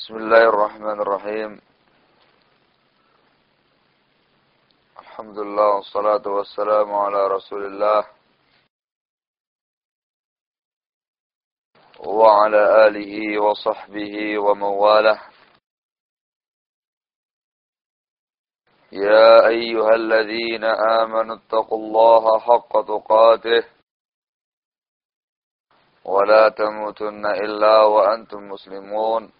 بسم الله الرحمن الرحيم. الحمد لله والصلاة والسلام على رسول الله وعلى آله وصحبه ومن والاه يا أيها الذين آمنوا اتقوا الله حق تقاته ولا تموتن إلا وأنتم مسلمون.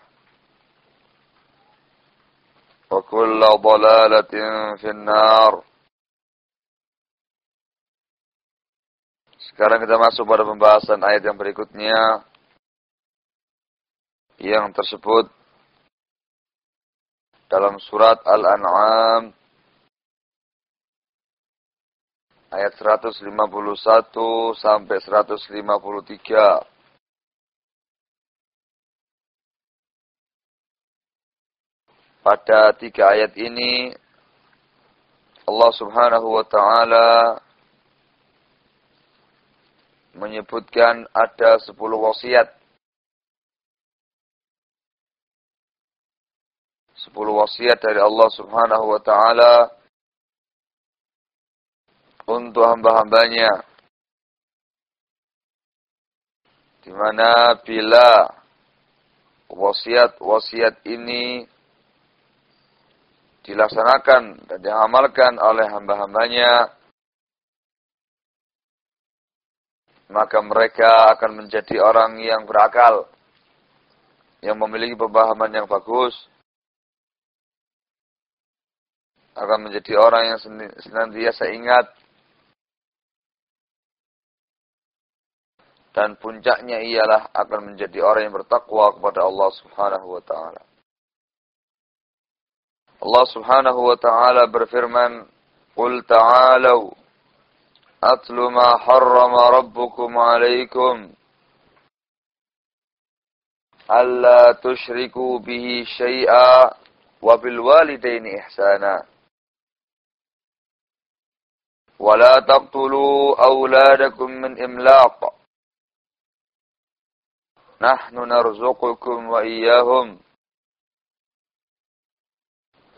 وكل ضلالة في النار Sekarang kita masuk pada pembahasan ayat yang berikutnya yang tersebut dalam surat Al-An'am ayat 151 sampai 153. Pada tiga ayat ini Allah Subhanahu wa taala menyebutkan ada sepuluh wasiat. Sepuluh wasiat dari Allah Subhanahu wa taala untuk hamba-hambanya. Di mana bila wasiat-wasiat ini dilaksanakan dan diamalkan oleh hamba-hambanya, maka mereka akan menjadi orang yang berakal, yang memiliki pemahaman yang bagus, akan menjadi orang yang senantiasa ingat, dan puncaknya ialah akan menjadi orang yang bertakwa kepada Allah Subhanahu wa taala. Allah Subhanahu wa taala berfirman, "Qul ta'alu atlu ma harrama rabbukum 'alaikum alla tusyriku bihi syai'a wa bil walidaini ihsana." ولا تقتلوا أولادكم من إملاق نحن نرزقكم وإياهم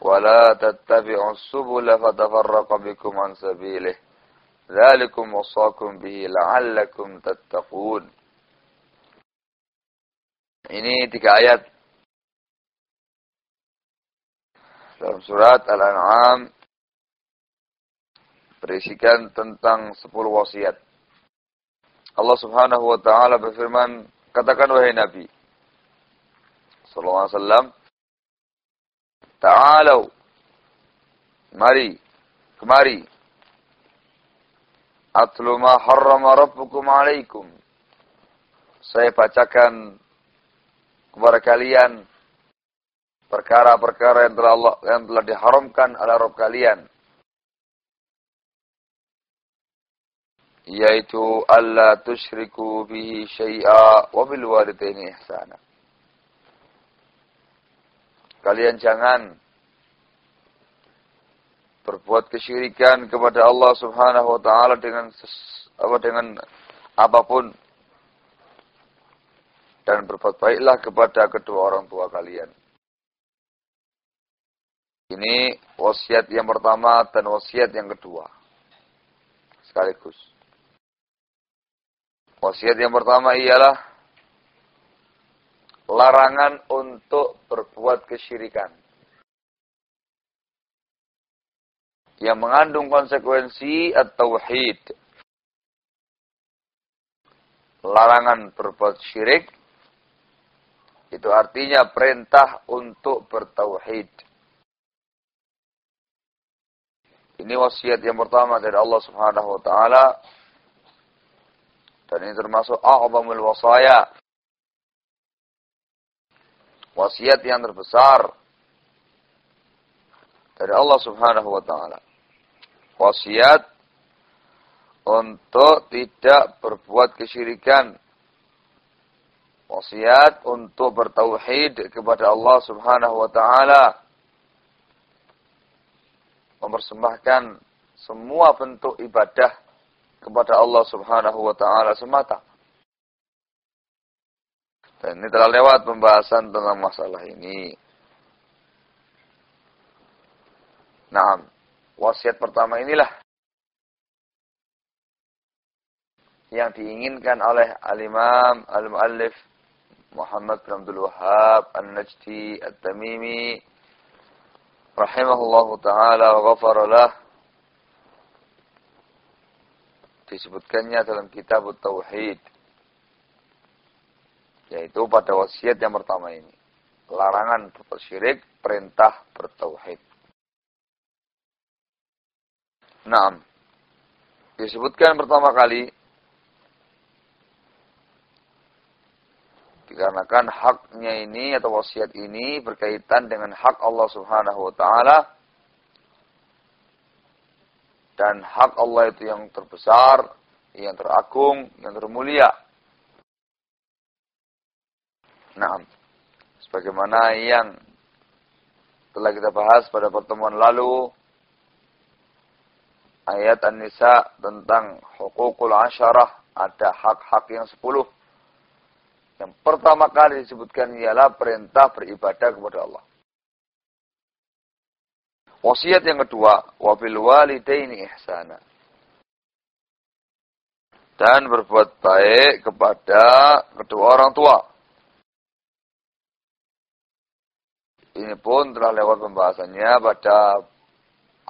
ولا تتبعوا السبل فتفرق بكم عن سبيله ذلكم وصاكم به لعلكم تتقون Ini tiga ayat dalam surat Al-An'am berisikan tentang sepuluh wasiat. Allah Subhanahu wa taala berfirman, katakan wahai Nabi sallallahu alaihi wasallam, Ta'alau. Mari. Kemari. Atlu ma harrama rabbukum alaikum. Saya bacakan kepada kalian perkara-perkara yang telah Allah yang telah diharamkan oleh Rabb kalian. Yaitu Allah tusyriku bihi syai'a wa bil walidaini ihsana kalian jangan berbuat kesyirikan kepada Allah Subhanahu wa taala dengan apa dengan apa pun dan berbuat baiklah kepada kedua orang tua kalian. Ini wasiat yang pertama dan wasiat yang kedua. Sekaligus. Wasiat yang pertama ialah larangan untuk berbuat kesyirikan. Yang mengandung konsekuensi at-tauhid. Larangan berbuat syirik itu artinya perintah untuk bertauhid. Ini wasiat yang pertama dari Allah Subhanahu wa taala. Dan ini termasuk a'zamul wasaya. Wasiat yang terbesar dari Allah Subhanahu wa taala. Wasiat untuk tidak berbuat kesyirikan. Wasiat untuk bertauhid kepada Allah Subhanahu wa taala mempersembahkan semua bentuk ibadah kepada Allah Subhanahu wa taala semata. Dan ini telah lewat pembahasan tentang masalah ini. Nah, wasiat pertama inilah yang diinginkan oleh al-Imam al-Muallif Muhammad bin Abdul Wahhab An-Najdi At-Tamimi rahimahullahu taala wa ghafaralah disebutkannya dalam kitab tauhid yaitu pada wasiat yang pertama ini. Larangan berbuat syirik perintah bertauhid. Naam. Disebutkan pertama kali Dikarenakan haknya ini atau wasiat ini berkaitan dengan hak Allah Subhanahu wa taala dan hak Allah itu yang terbesar, yang teragung, yang termulia. Nah, sebagaimana yang telah kita bahas pada pertemuan lalu, ayat An-Nisa tentang hukukul asyarah, ada hak-hak yang sepuluh yang pertama kali disebutkan ialah perintah beribadah kepada Allah. Wasiat yang kedua, wabil walidaini ihsana. Dan berbuat baik kepada kedua orang tua. Ini pun telah lewat pembahasannya pada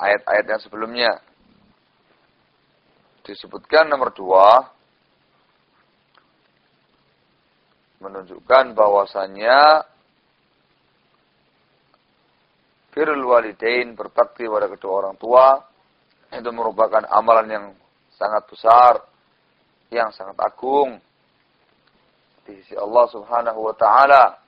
ayat-ayat yang sebelumnya. Disebutkan nomor dua, menunjukkan bahwasannya firul walidain berbakti pada kedua orang tua itu merupakan amalan yang sangat besar, yang sangat agung di sisi Allah Subhanahu wa taala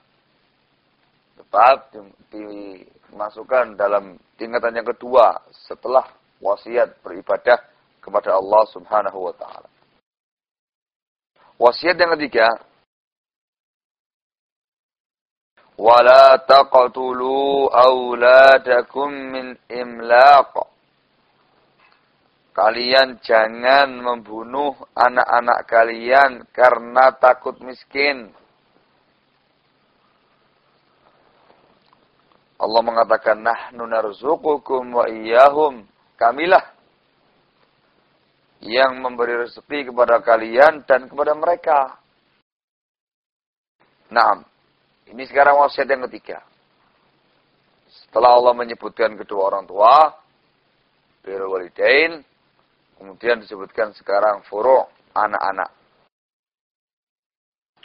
tetap dimasukkan dalam tingkatan yang kedua setelah wasiat beribadah kepada Allah Subhanahu wa taala. Wasiat yang ketiga wala taqtulu auladakum min imlaq Kalian jangan membunuh anak-anak kalian karena takut miskin. Allah mengatakan nahnu narzuqukum wa iyyahum. Kamilah yang memberi rezeki kepada kalian dan kepada mereka. Naam. Ini sekarang wasiat yang ketiga. Setelah Allah menyebutkan kedua orang tua, birrul walidain, kemudian disebutkan sekarang furu' anak-anak.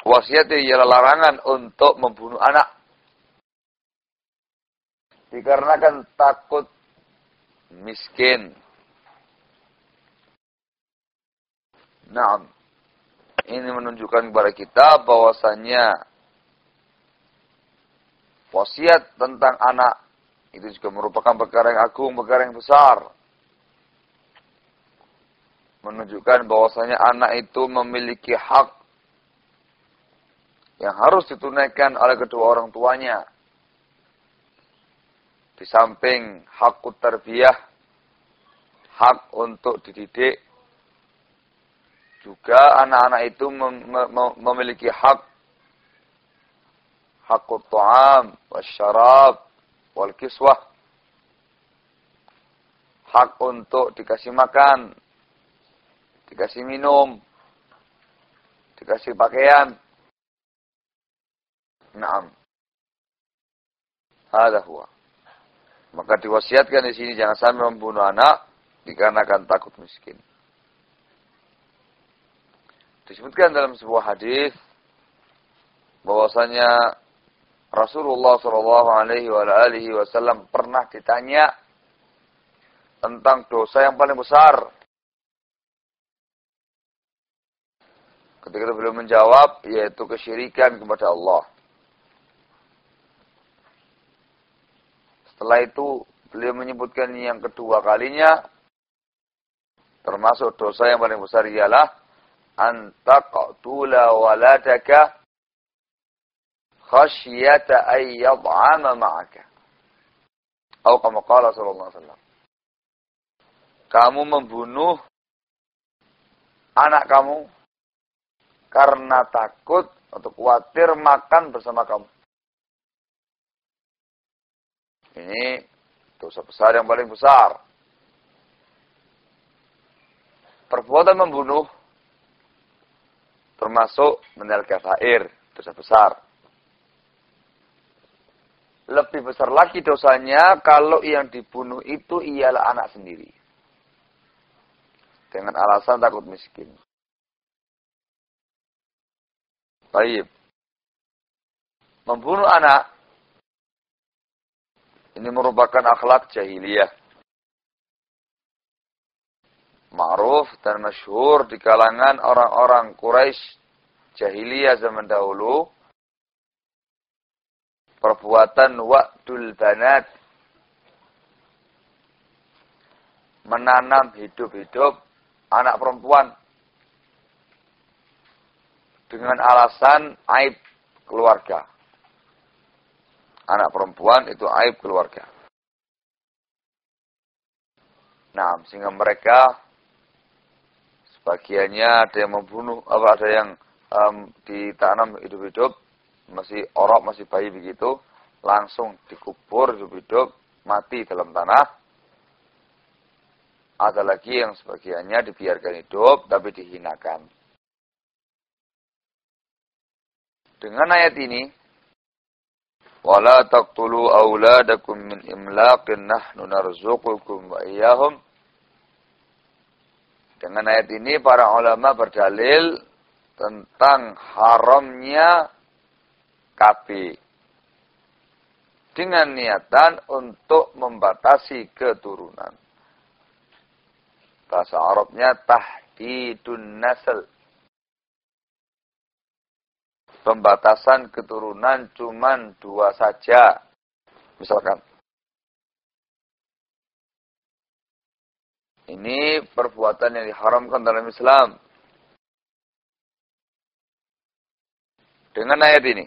Wasiat ialah larangan untuk membunuh anak. Dikarenakan takut miskin. Nah, ini menunjukkan kepada kita bahwasannya Wasiat tentang anak itu juga merupakan perkara yang agung, perkara yang besar. Menunjukkan bahwasanya anak itu memiliki hak yang harus ditunaikan oleh kedua orang tuanya. Di samping hak tarbiyah, hak untuk dididik, juga anak-anak itu mem mem memiliki hak hak ta'am, wasyarab, wal kiswah. Hak untuk dikasih makan, dikasih minum, dikasih pakaian. Naam. Ada huwa. Maka diwasiatkan di sini jangan sampai membunuh anak dikarenakan takut miskin. Disebutkan dalam sebuah hadis bahwasanya Rasulullah Shallallahu Alaihi Wasallam pernah ditanya tentang dosa yang paling besar. Ketika beliau menjawab, yaitu kesyirikan kepada Allah. Setelah itu beliau menyebutkan yang kedua kalinya termasuk dosa yang paling besar ialah antaqtula waladaka khasyata ay yad'ama ma'aka. Atau kama qala sallallahu alaihi wasallam. Kamu membunuh anak kamu karena takut atau khawatir makan bersama kamu. Ini dosa besar yang paling besar. Perbuatan membunuh termasuk menel kafair, dosa besar. Lebih besar lagi dosanya kalau yang dibunuh itu ialah anak sendiri. Dengan alasan takut miskin. Baik. Membunuh anak ini merupakan akhlak jahiliyah. Ma'ruf dan masyhur di kalangan orang-orang Quraisy jahiliyah zaman dahulu. Perbuatan wa'dul banat. Menanam hidup-hidup anak perempuan. Dengan alasan aib keluarga anak perempuan itu aib keluarga. Nah, sehingga mereka sebagiannya ada yang membunuh, apa ada yang um, ditanam hidup-hidup, masih orok, masih bayi begitu, langsung dikubur hidup-hidup, mati dalam tanah. Ada lagi yang sebagiannya dibiarkan hidup, tapi dihinakan. Dengan ayat ini, Taqtulu auladakum min imlaqin nahnu narzuqukum wa iyyahum. Dengan ayat ini para ulama berdalil tentang haramnya KB dengan niatan untuk membatasi keturunan. Bahasa Arabnya tahdidun nasl pembatasan keturunan cuman dua saja. Misalkan. Ini perbuatan yang diharamkan dalam Islam. Dengan ayat ini.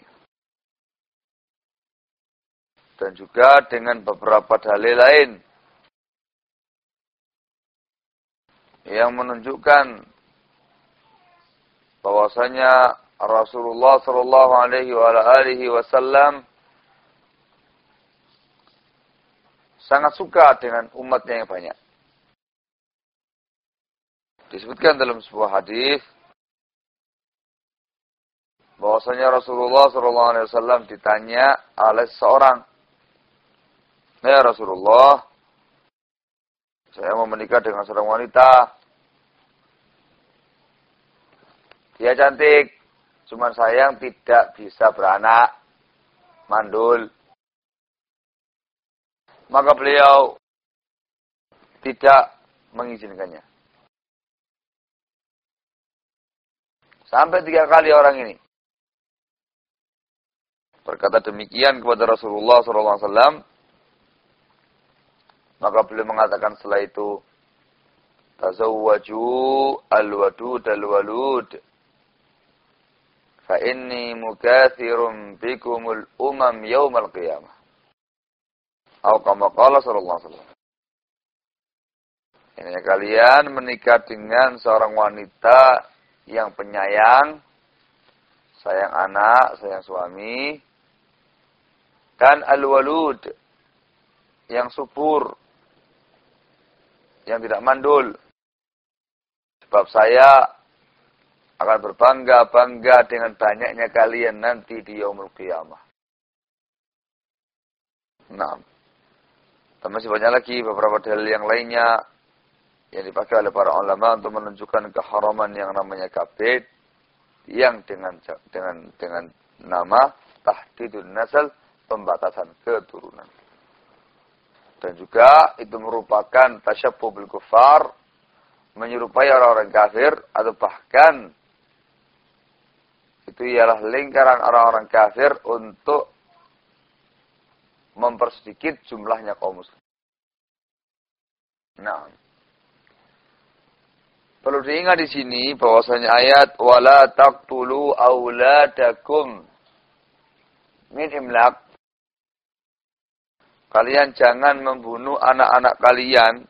Dan juga dengan beberapa dalil lain. Yang menunjukkan bahwasanya Rasulullah sallallahu alaihi wa alihi wasallam sangat suka dengan umatnya yang banyak. Disebutkan dalam sebuah hadis bahwasanya Rasulullah sallallahu alaihi wasallam ditanya oleh seorang Ya Rasulullah, saya mau menikah dengan seorang wanita. Dia cantik, Cuman sayang tidak bisa beranak. Mandul. Maka beliau tidak mengizinkannya. Sampai tiga kali orang ini. Berkata demikian kepada Rasulullah SAW. Maka beliau mengatakan setelah itu. Tazawwaju al-wadud al-walud fa inni mukathirun bikumul umam yaumal qiyamah. Atau kama qala sallallahu alaihi wasallam. Ini kalian menikah dengan seorang wanita yang penyayang, sayang anak, sayang suami, dan al-walud yang subur, yang tidak mandul. Sebab saya akan berbangga-bangga dengan banyaknya kalian nanti di yaumul qiyamah. Nah, dan masih banyak lagi beberapa dalil yang lainnya yang dipakai oleh para ulama untuk menunjukkan keharaman yang namanya kabid yang dengan dengan dengan nama tahdidun nasal pembatasan keturunan. Dan juga itu merupakan tasyabbuh bil kufar menyerupai orang-orang kafir atau bahkan itu ialah lingkaran orang-orang kafir untuk mempersedikit jumlahnya kaum muslim. Nah, perlu diingat di sini bahwasanya ayat wala taqtulu auladakum min imlak Kalian jangan membunuh anak-anak kalian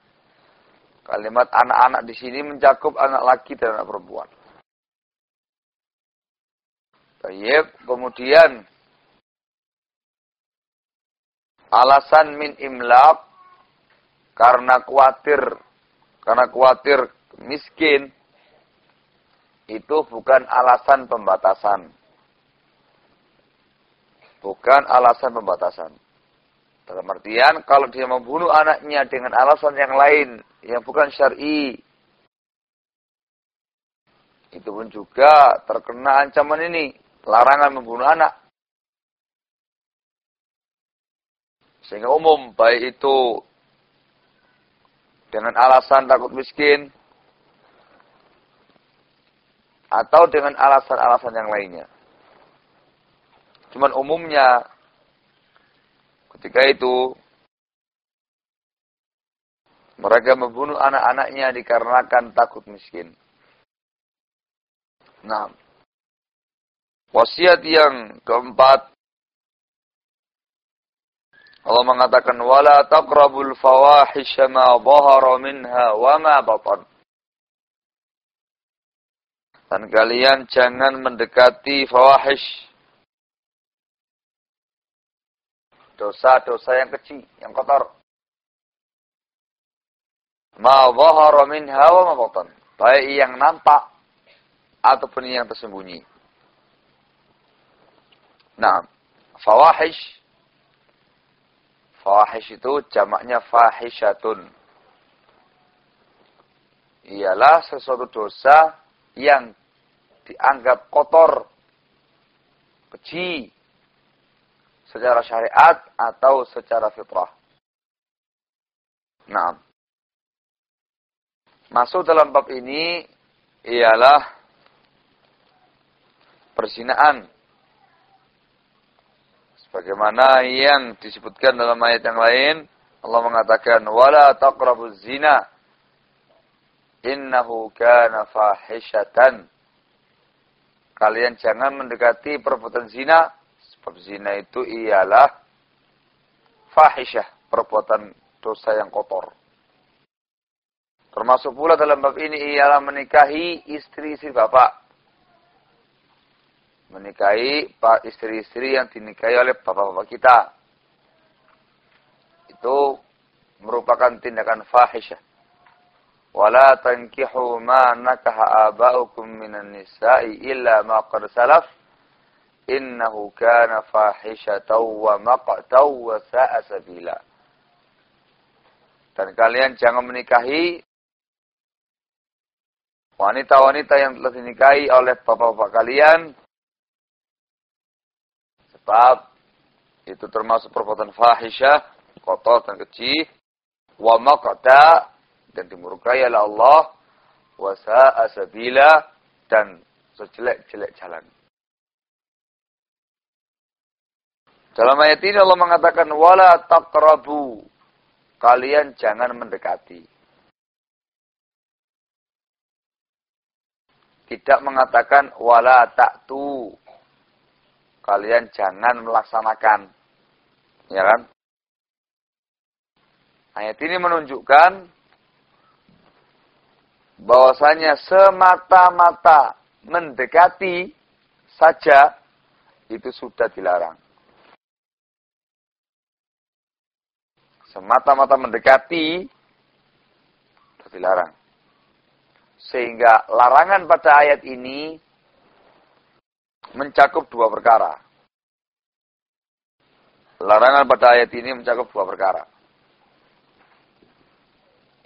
Kalimat anak-anak di sini mencakup anak laki dan anak perempuan. Baik, kemudian alasan min imlak karena khawatir karena khawatir miskin itu bukan alasan pembatasan. Bukan alasan pembatasan. Dalam artian kalau dia membunuh anaknya dengan alasan yang lain yang bukan syar'i itu pun juga terkena ancaman ini, larangan membunuh anak. Sehingga umum baik itu dengan alasan takut miskin atau dengan alasan-alasan yang lainnya. Cuman umumnya Ketika itu mereka membunuh anak-anaknya dikarenakan takut miskin. Nah, wasiat yang keempat Allah mengatakan wala taqrabul fawahisha ma dhahara minha wa ma batan. Dan kalian jangan mendekati fawahish dosa-dosa yang kecil, yang kotor. Ma dhahara minha wa ma batan. Baik yang nampak ataupun yang tersembunyi. Nah, fawahish. Fawahish itu jamaknya fahishatun. Ialah sesuatu dosa yang dianggap kotor, kecil, secara syariat atau secara fitrah. Nah, masuk dalam bab ini ialah persinaan. Sebagaimana yang disebutkan dalam ayat yang lain, Allah mengatakan, "Wala taqrabuz zina, innahu kana fahishatan." Kalian jangan mendekati perbuatan zina, Sebab zina itu ialah fahisyah, perbuatan dosa yang kotor. Termasuk pula dalam bab ini ialah menikahi istri-istri bapak. Menikahi istri-istri yang dinikahi oleh bapak-bapak kita. Itu merupakan tindakan fahisyah. Wala tankihu ma nakaha aba'ukum minan nisa'i illa ma qad salaf innahu kana fahishatan wa maqtan wa sa'a sabila. Dan kalian jangan menikahi wanita-wanita yang telah dinikahi oleh bapak-bapak kalian sebab itu termasuk perbuatan fahisyah, kotor dan kecil, wa maqta dan dimurkai oleh Allah, wa sa'a dan sejelek-jelek jalan. Dalam ayat ini Allah mengatakan wala taqrabu. Kalian jangan mendekati. Tidak mengatakan wala ta'tu. Kalian jangan melaksanakan. Ya kan? Ayat ini menunjukkan bahwasanya semata-mata mendekati saja itu sudah dilarang. Semata-mata mendekati sudah dilarang. Sehingga larangan pada ayat ini mencakup dua perkara. Larangan pada ayat ini mencakup dua perkara.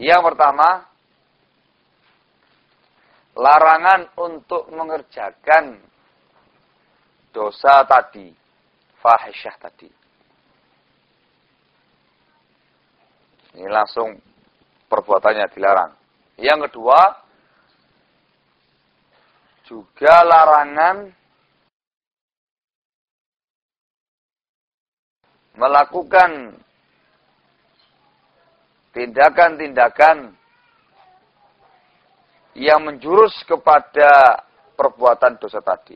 Yang pertama, larangan untuk mengerjakan dosa tadi, fahisyah tadi. Ini langsung perbuatannya dilarang. Yang kedua, juga larangan melakukan tindakan-tindakan yang menjurus kepada perbuatan dosa tadi.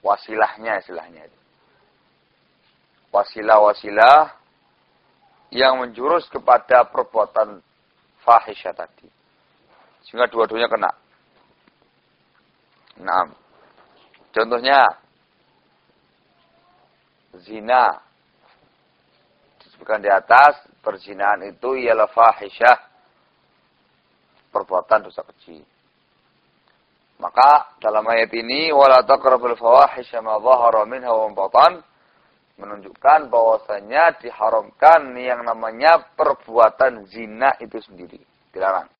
Wasilahnya istilahnya. Wasilah-wasilah yang menjurus kepada perbuatan fahisyah tadi. Sehingga dua-duanya kena. Nah, contohnya zina disebutkan di atas, perzinahan itu ialah fahisyah. Perbuatan dosa kecil. Maka dalam ayat ini wala taqrabul fawahisha ma dhahara minha wa batan menunjukkan bahwasanya diharamkan yang namanya perbuatan zina itu sendiri, dilarang.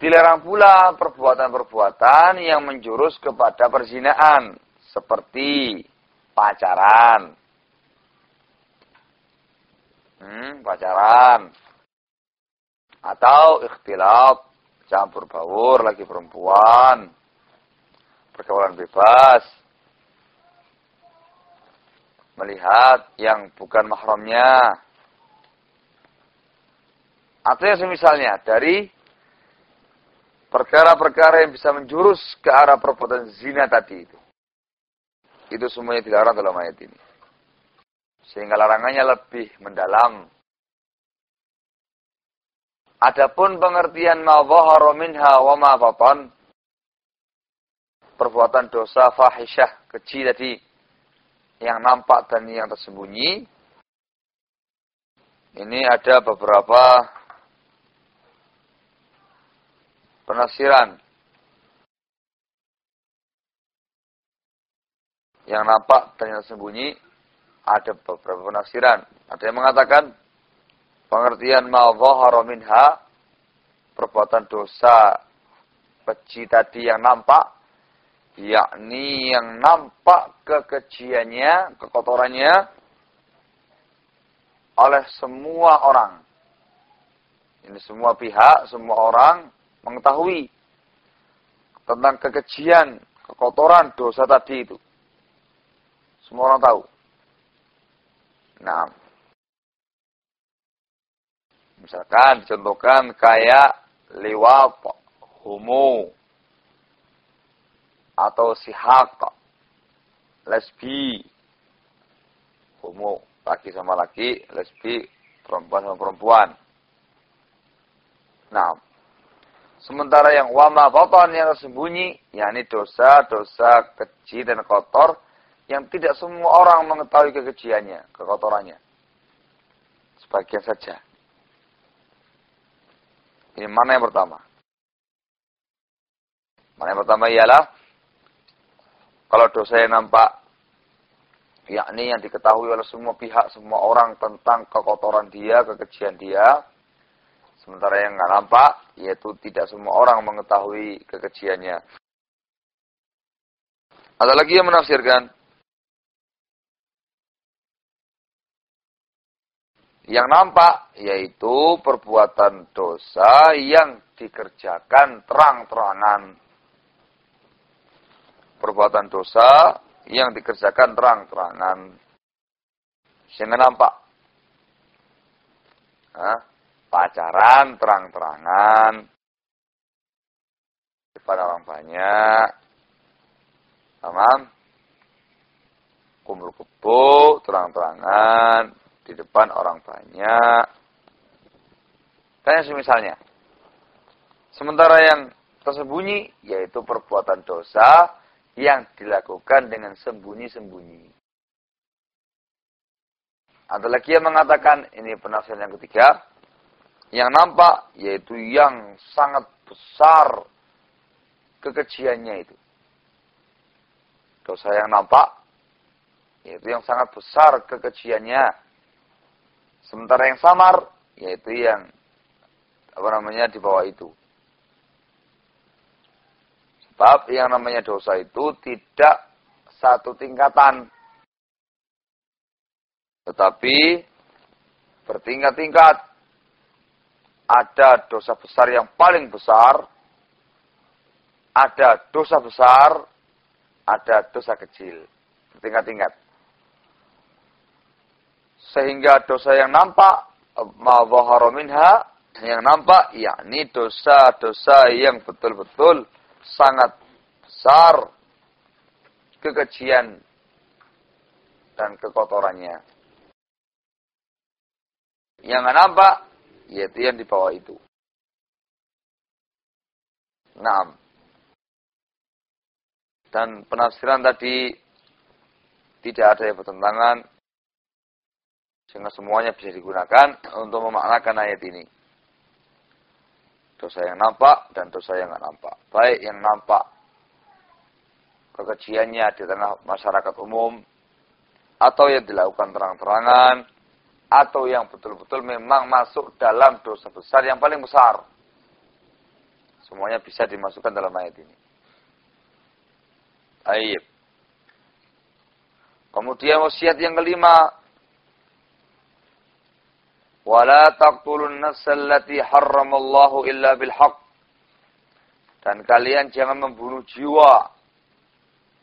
Dilarang pula perbuatan-perbuatan yang menjurus kepada perzinaan seperti pacaran, hmm, pacaran atau ikhtilaf campur baur lagi perempuan pergaulan bebas melihat yang bukan mahramnya atau yang semisalnya dari perkara-perkara yang bisa menjurus ke arah perbuatan zina tadi itu. Itu semuanya dilarang dalam ayat ini. Sehingga larangannya lebih mendalam. Adapun pengertian ma dhahara minha wa perbuatan dosa fahisyah kecil tadi yang nampak dan yang tersembunyi ini ada beberapa penafsiran yang nampak dan yang tersembunyi ada beberapa penafsiran. Ada yang mengatakan pengertian ma minha perbuatan dosa keji tadi yang nampak yakni yang nampak kekejiannya, kekotorannya oleh semua orang. Ini semua pihak, semua orang mengetahui tentang kekejian, kekotoran dosa tadi itu. Semua orang tahu. Nah, misalkan contohkan kayak liwat, homo, atau sihak, lesbi, homo, laki sama laki, lesbi, perempuan sama perempuan. Nah, sementara yang wama yang tersembunyi, yakni dosa-dosa kecil dan kotor, yang tidak semua orang mengetahui kekejiannya, kekotorannya. Sebagian saja. Ini mana yang pertama? Mana yang pertama ialah kalau dosa yang nampak yakni yang diketahui oleh semua pihak, semua orang tentang kekotoran dia, kekejian dia. Sementara yang nggak nampak, yaitu tidak semua orang mengetahui kekejiannya. Ada lagi yang menafsirkan Yang nampak yaitu perbuatan dosa yang dikerjakan terang-terangan. Perbuatan dosa yang dikerjakan terang-terangan. Sehingga nampak. Hah? Pacaran terang-terangan. Depan orang banyak. Tamam? Kumpul-kumpul terang-terangan di depan orang banyak. Tanya misalnya. Sementara yang tersembunyi yaitu perbuatan dosa yang dilakukan dengan sembunyi-sembunyi. Ada lagi yang mengatakan, ini penafsiran yang ketiga, yang nampak yaitu yang sangat besar kekejiannya itu. Dosa yang nampak yaitu yang sangat besar kekejiannya. Sementara yang samar yaitu yang apa namanya di bawah itu. Sebab yang namanya dosa itu tidak satu tingkatan. Tetapi bertingkat-tingkat. Ada dosa besar yang paling besar. Ada dosa besar. Ada dosa kecil. Bertingkat-tingkat. Sehingga dosa yang nampak. Ma minha. Yang nampak. yakni dosa-dosa yang betul-betul sangat besar kekejian dan kekotorannya. Yang nggak nampak, yaitu yang di bawah itu. Nah, dan penafsiran tadi tidak ada yang bertentangan, sehingga semuanya bisa digunakan untuk memaknakan ayat ini. Dosa yang nampak dan dosa yang nggak nampak. Baik yang nampak kekejiannya di tengah masyarakat umum, atau yang dilakukan terang-terangan, atau yang betul-betul memang masuk dalam dosa besar yang paling besar. Semuanya bisa dimasukkan dalam ayat ini. Aib. Kemudian wasiat yang kelima, wala taqtulun nafsal lati harramallahu illa bil haqq dan kalian jangan membunuh jiwa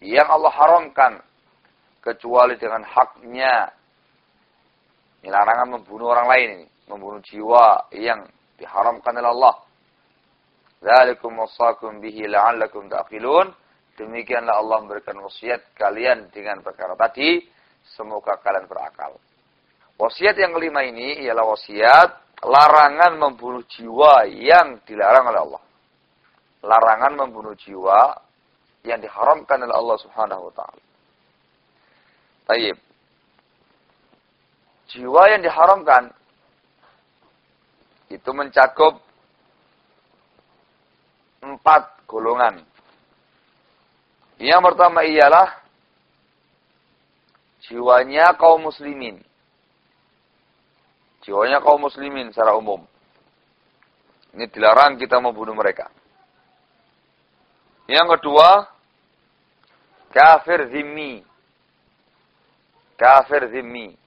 yang Allah haramkan kecuali dengan haknya. Ini larangan membunuh orang lain ini, membunuh jiwa yang diharamkan oleh Allah. Dzalikum wasaqum bihi la'allakum ta'qilun. Demikianlah Allah memberikan wasiat kalian dengan perkara tadi, semoga kalian berakal. Wasiat yang kelima ini ialah wasiat larangan membunuh jiwa yang dilarang oleh Allah. Larangan membunuh jiwa yang diharamkan oleh Allah Subhanahu wa taala. Taib. Jiwa yang diharamkan itu mencakup empat golongan. Yang pertama ialah jiwanya kaum muslimin jiwanya kaum muslimin secara umum. Ini dilarang kita membunuh mereka. Yang kedua, kafir zimmi. Kafir zimmi.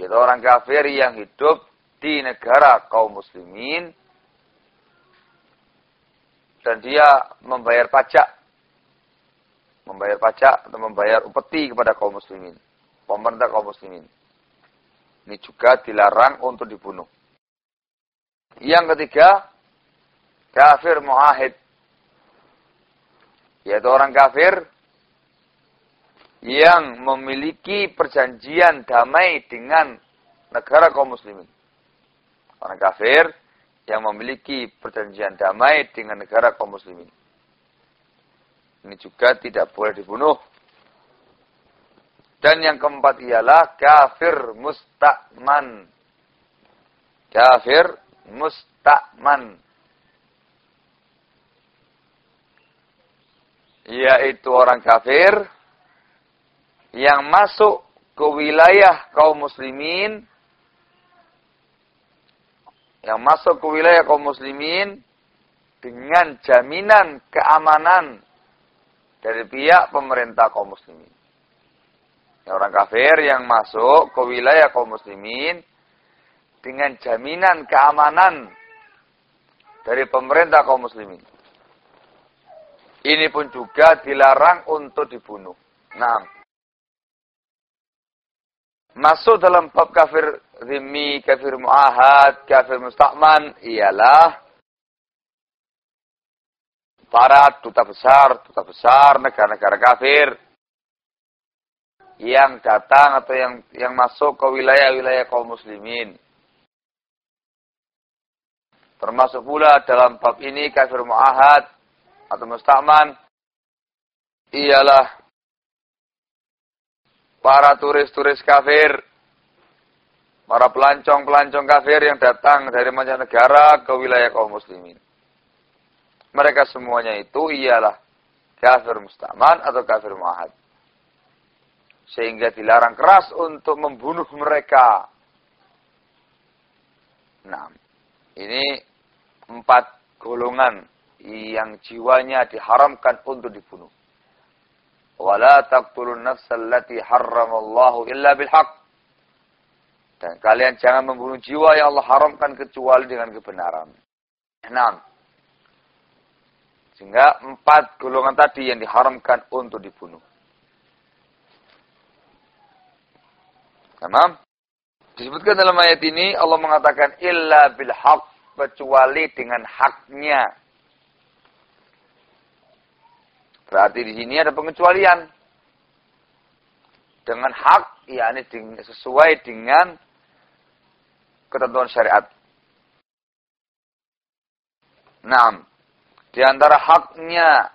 Yaitu orang kafir yang hidup di negara kaum muslimin dan dia membayar pajak membayar pajak atau membayar upeti kepada kaum muslimin pemerintah kaum muslimin ini juga dilarang untuk dibunuh. Yang ketiga, kafir muahid. Yaitu orang kafir yang memiliki perjanjian damai dengan negara kaum muslimin. Orang kafir yang memiliki perjanjian damai dengan negara kaum muslimin. Ini juga tidak boleh dibunuh. Dan yang keempat ialah kafir mustakman. Kafir mustakman. Yaitu orang kafir yang masuk ke wilayah kaum muslimin yang masuk ke wilayah kaum muslimin dengan jaminan keamanan dari pihak pemerintah kaum muslimin. Orang kafir yang masuk ke wilayah kaum muslimin dengan jaminan keamanan dari pemerintah kaum muslimin. Ini pun juga dilarang untuk dibunuh. Nah, masuk dalam bab kafir zimmi, kafir muahad, kafir mustakman ialah para duta besar, duta besar negara-negara kafir yang datang atau yang yang masuk ke wilayah-wilayah kaum muslimin. Termasuk pula dalam bab ini kafir mu'ahad atau musta'man ialah para turis-turis kafir, para pelancong-pelancong kafir yang datang dari mancanegara ke wilayah kaum muslimin. Mereka semuanya itu ialah kafir musta'man atau kafir mu'ahad. Sehingga dilarang keras untuk membunuh mereka. Nah, ini empat golongan yang jiwanya diharamkan untuk dibunuh. Wala taqtulun nafsal lati harramallahu illa bil haqq. Dan kalian jangan membunuh jiwa yang Allah haramkan kecuali dengan kebenaran. Enam. Sehingga empat golongan tadi yang diharamkan untuk dibunuh. Enam. Disebutkan dalam ayat ini Allah mengatakan illa bil haqq kecuali dengan haknya. Berarti di sini ada pengecualian. Dengan hak, yakni sesuai dengan ketentuan syariat. Nah, di antara haknya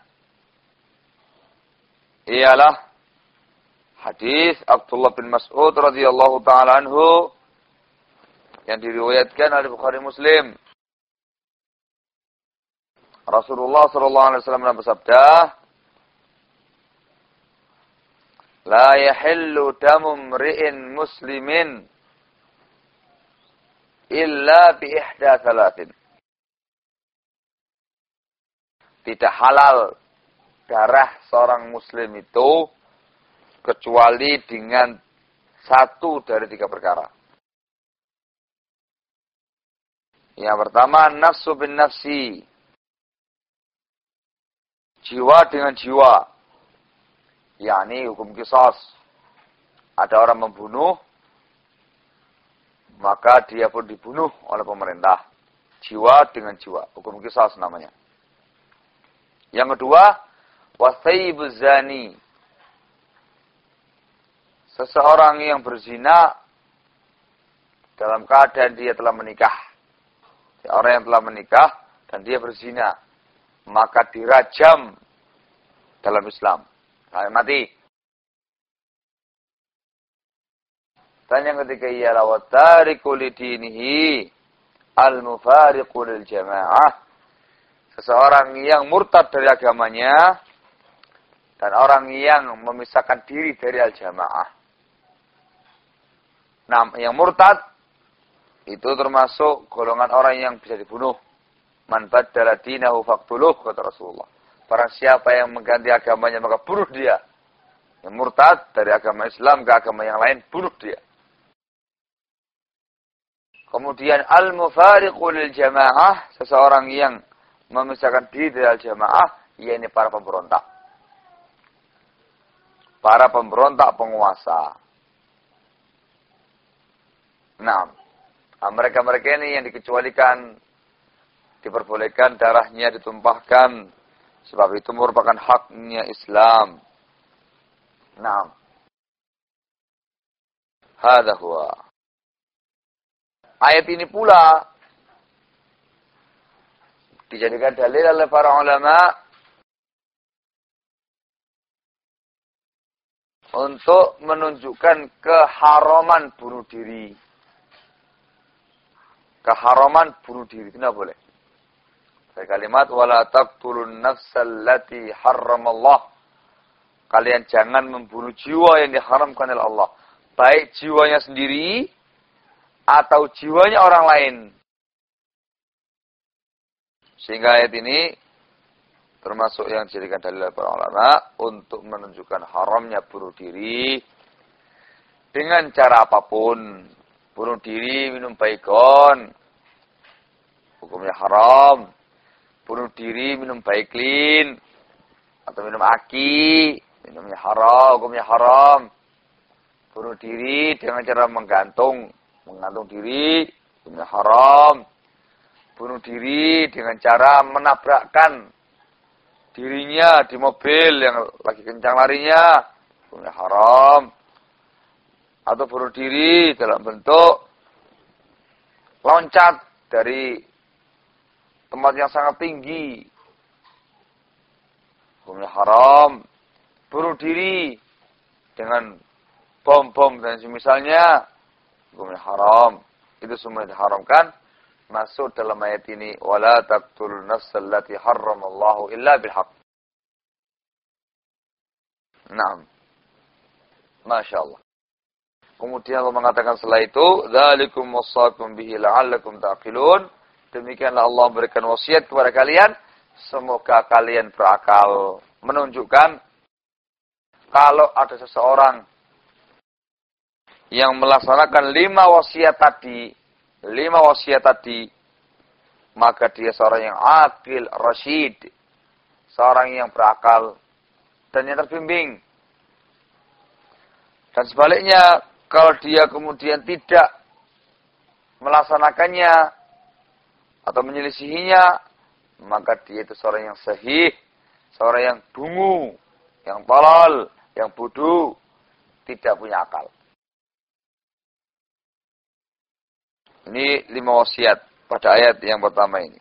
ialah hadis Abdullah bin Mas'ud radhiyallahu taala anhu yang diriwayatkan oleh Bukhari Muslim Rasulullah sallallahu alaihi wasallam bersabda, "La yahillu damu mri'in muslimin illa bi ihda thalathin." Tidak halal darah seorang muslim itu kecuali dengan satu dari tiga perkara. Yang pertama, nafsu bin nafsi jiwa dengan jiwa. yakni hukum kisos. Ada orang membunuh, maka dia pun dibunuh oleh pemerintah. Jiwa dengan jiwa. Hukum kisos namanya. Yang kedua, wasaibuz zani. Seseorang yang berzina dalam keadaan dia telah menikah. Orang yang telah menikah dan dia berzina maka dirajam dalam Islam. Sampai mati. Dan yang ketiga ialah watariku lidinihi al-mufariqu lil jamaah. Seseorang yang murtad dari agamanya dan orang yang memisahkan diri dari al-jamaah. Nah, yang murtad itu termasuk golongan orang yang bisa dibunuh. Man baddala dinahu faqtuluh kata Rasulullah. Para siapa yang mengganti agamanya maka bunuh dia. Yang murtad dari agama Islam ke agama yang lain bunuh dia. Kemudian al-mufariqu lil jamaah, seseorang yang memisahkan diri dari jamaah, ini para pemberontak. Para pemberontak penguasa. Nah, mereka-mereka ini yang dikecualikan diperbolehkan darahnya ditumpahkan sebab itu merupakan haknya Islam. Nah, hada huwa. Ayat ini pula dijadikan dalil oleh para ulama untuk menunjukkan keharaman bunuh diri. Keharaman bunuh diri tidak boleh. Dari kalimat wala taqtulun nafsal lati harramallah. Kalian jangan membunuh jiwa yang diharamkan oleh Allah. Baik jiwanya sendiri atau jiwanya orang lain. Sehingga ayat ini termasuk yang dijadikan dalil para ulama untuk menunjukkan haramnya bunuh diri dengan cara apa pun. Bunuh diri minum baikon. Hukumnya haram bunuh diri minum baiklin atau minum aki, minumnya haram, hukumnya haram. Bunuh diri dengan cara menggantung, menggantung diri, hukumnya haram. Bunuh diri dengan cara menabrakkan dirinya di mobil yang lagi kencang larinya, hukumnya haram. Atau bunuh diri dalam bentuk loncat dari tempat yang sangat tinggi. Hukumnya haram. Bunuh diri dengan bom-bom dan semisalnya. Hukumnya haram. Itu semua diharamkan. Masuk dalam ayat ini. Wala taqtul nafsal lati harramallahu illa bilhaq. Nah. Masya Allah. Kemudian Allah mengatakan setelah itu, "Dzalikum wasaqum bihi la'allakum taqilun." Demikianlah Allah memberikan wasiat kepada kalian, semoga kalian berakal. Menunjukkan kalau ada seseorang yang melaksanakan lima wasiat tadi, lima wasiat tadi, maka dia seorang yang akil, rasyid, seorang yang berakal, dan yang terbimbing. Dan sebaliknya, kalau dia kemudian tidak melaksanakannya atau menyelisihinya, maka dia itu seorang yang sahih, seorang yang dungu, yang tolol, yang bodoh, tidak punya akal. Ini lima wasiat pada ayat yang pertama ini.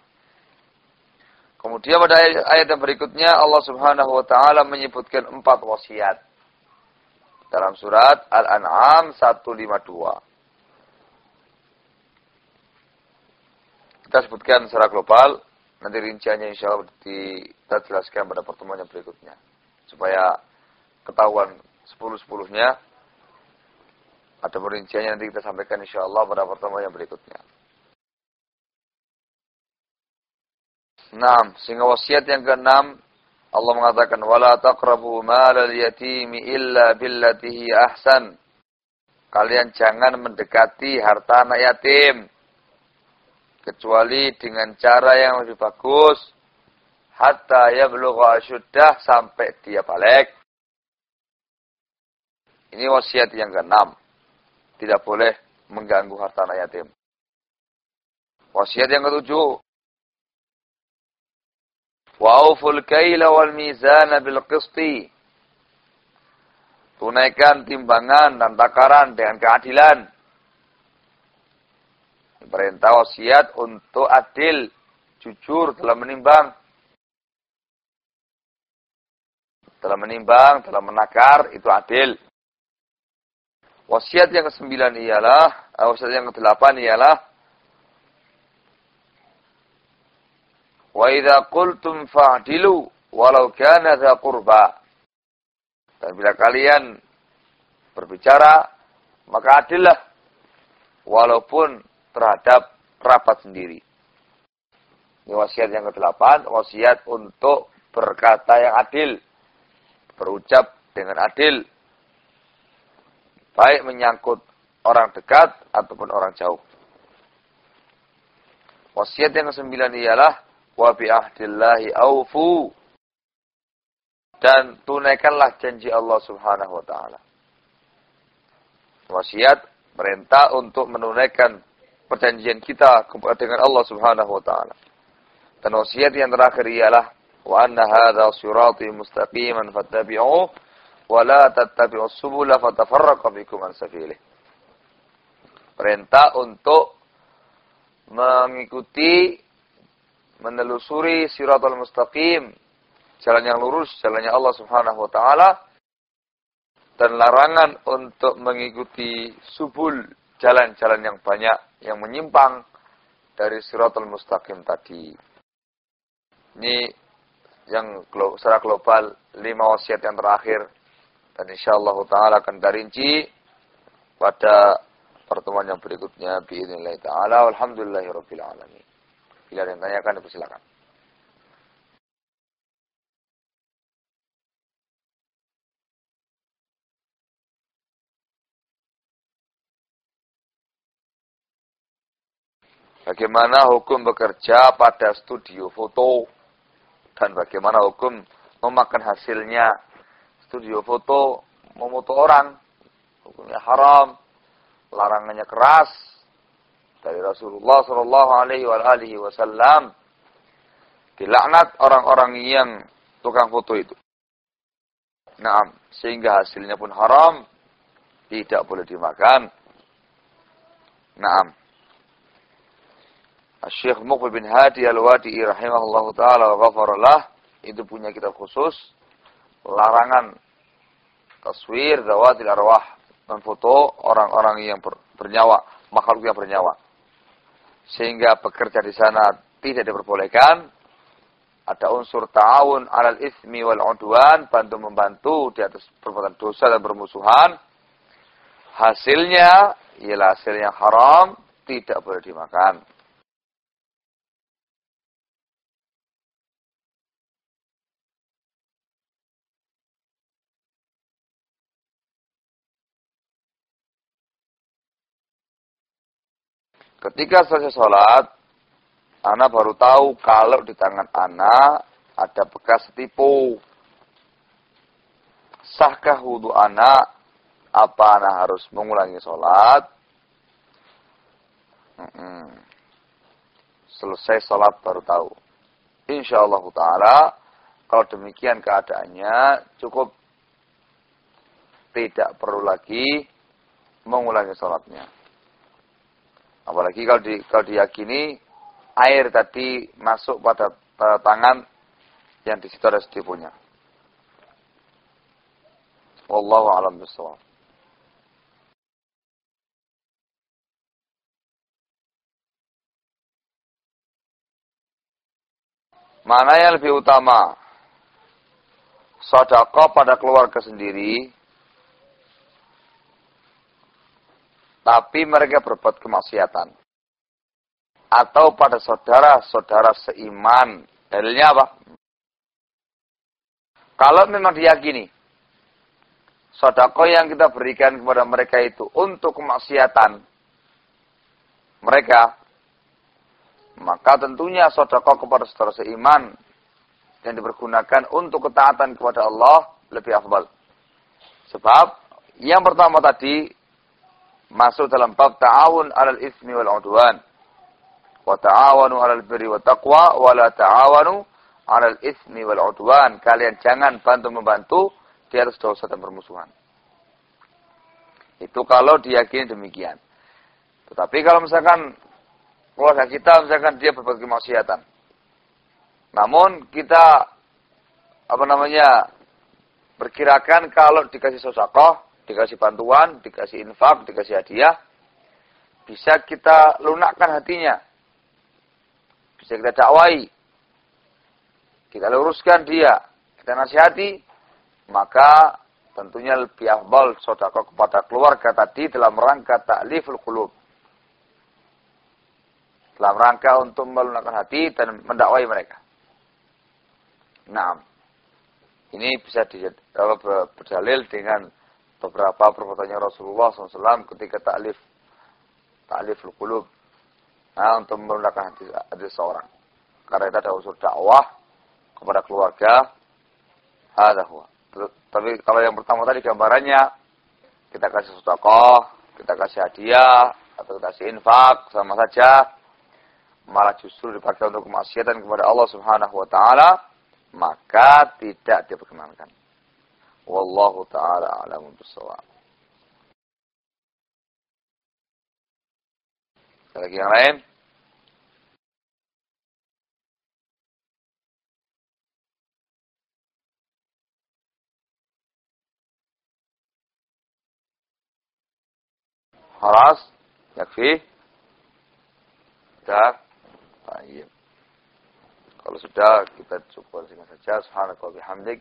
Kemudian pada ayat yang berikutnya Allah Subhanahu wa taala menyebutkan empat wasiat dalam surat Al-An'am 152. Kita sebutkan secara global, nanti rinciannya insya Allah kita jelaskan pada pertemuan yang berikutnya. Supaya ketahuan sepuluh-sepuluhnya, ada perinciannya nanti kita sampaikan insya Allah pada pertemuan yang berikutnya. Nah, sehingga wasiat yang keenam Allah mengatakan wala taqrabu malal yatimi illa billatihi ahsan. Kalian jangan mendekati harta anak yatim kecuali dengan cara yang lebih bagus hatta yablugha asyuddah sampai dia balik. Ini wasiat yang keenam. Tidak boleh mengganggu harta anak yatim. Wasiat yang ketujuh, Wa'uful kaila wal mizana bil. Tunaikan timbangan dan takaran dengan keadilan. Perintah wasiat untuk adil, jujur dalam menimbang. Dalam menimbang, dalam menakar, itu adil. Wasiat yang kesembilan ialah, eh, wasiat yang kedelapan ialah, Wa idza qultum fa'dilu walau kana dza qurba. Dan bila kalian berbicara, maka adillah walaupun terhadap rapat sendiri. Ini wasiat yang ke-8, wasiat untuk berkata yang adil, berucap dengan adil, baik menyangkut orang dekat ataupun orang jauh. Wasiat yang ke-9 ialah wa bi ahdillahi aufu dan tunaikanlah janji Allah Subhanahu wa taala. Wasiat perintah untuk menunaikan perjanjian kita dengan Allah Subhanahu wa taala. Dan wasiat yang terakhir ialah wa anna hadza sirati mustaqiman fattabi'uhu wa la tattabi'us subula fatafarraqa bikum an sabilih. Perintah untuk mengikuti menelusuri siratul mustaqim, jalan yang lurus, jalannya Allah Subhanahu wa taala dan larangan untuk mengikuti subul jalan-jalan yang banyak yang menyimpang dari siratul mustaqim tadi. Ini yang secara global lima wasiat yang terakhir dan insyaallah taala akan darinci pada pertemuan yang berikutnya biidznillah taala alhamdulillahirabbil alamin. Bila ada yang tanyakan, silakan. Bagaimana hukum bekerja pada studio foto? Dan bagaimana hukum memakan hasilnya? Studio foto memoto orang hukumnya haram larangannya keras dari Rasulullah Shallallahu Alaihi Wasallam dilaknat orang-orang yang tukang foto itu. Nah, sehingga hasilnya pun haram Tidak boleh dimakan. Naam. Syekh Muqbil bin Hadi Al-Wadi'i rahimahullah ta'ala wa ghafarallah. Itu punya kitab khusus. Larangan taswir zawatil arwah. Memfoto orang-orang yang ber, bernyawa. Makhluk yang bernyawa. Sehingga pekerja di sana tidak diperbolehkan. Ada unsur ta'awun alal ismi wal udwan. Bantu membantu di atas perbuatan dosa dan bermusuhan. Hasilnya ialah hasil yang haram. Tidak boleh dimakan. Ketika selesai sholat, anak baru tahu kalau di tangan anak ada bekas tipu. Sahkah wudhu anak? Apa anak harus mengulangi sholat? Hmm. Selesai sholat baru tahu. Insya Allah Ta'ala, kalau demikian keadaannya, cukup tidak perlu lagi mengulangi sholatnya. Apalagi kalau, di, kalau diyakini air tadi masuk pada, pada tangan yang di situ ada setipunya. Wallahu a'lam bishawab. Mana yang lebih utama? Sedekah pada keluarga sendiri tapi mereka berbuat kemaksiatan. Atau pada saudara-saudara seiman. Dalilnya apa? Kalau memang diyakini, sodako yang kita berikan kepada mereka itu untuk kemaksiatan mereka, maka tentunya sodako kepada saudara seiman yang dipergunakan untuk ketaatan kepada Allah lebih afdal. Sebab yang pertama tadi masuk dalam bab ta'awun 'alal ismi wal 'udwan. Wa ta'awanu 'alal birri wa taqwa wa la ta'awanu 'alal ismi wal 'udwan. Kalian jangan bantu-membantu di atas dosa dan permusuhan. Itu kalau diyakini demikian. Tetapi kalau misalkan keluarga kita misalkan dia berbuat kemaksiatan. Namun kita apa namanya perkirakan kalau dikasih sosakoh dikasih bantuan, dikasih infak, dikasih hadiah, bisa kita lunakkan hatinya. Bisa kita dakwai. Kita luruskan dia. Kita nasihati. Maka tentunya lebih afdal sodako kepada keluarga tadi dalam rangka ta'liful qulub. Dalam rangka untuk melunakkan hati dan mendakwai mereka. Nah, ini bisa berdalil dengan beberapa perbuatannya Rasulullah SAW ketika taklif taklif qulub nah, untuk menggunakan hati, hati seorang. Karena itu ada unsur dakwah kepada keluarga. Ada Tapi kalau yang pertama tadi gambarannya kita kasih sedekah, kita kasih hadiah atau kasih infak sama saja malah justru dipakai untuk kemaksiatan kepada Allah Subhanahu wa taala maka tidak diperkenankan. والله تعالى أعلم بالصواب. ¿Está aquí Abraham? خلاص؟ يكفي؟ كتاب طيب. خلاص كتاب كتاب شكرا لك سبحانك وبحمدك.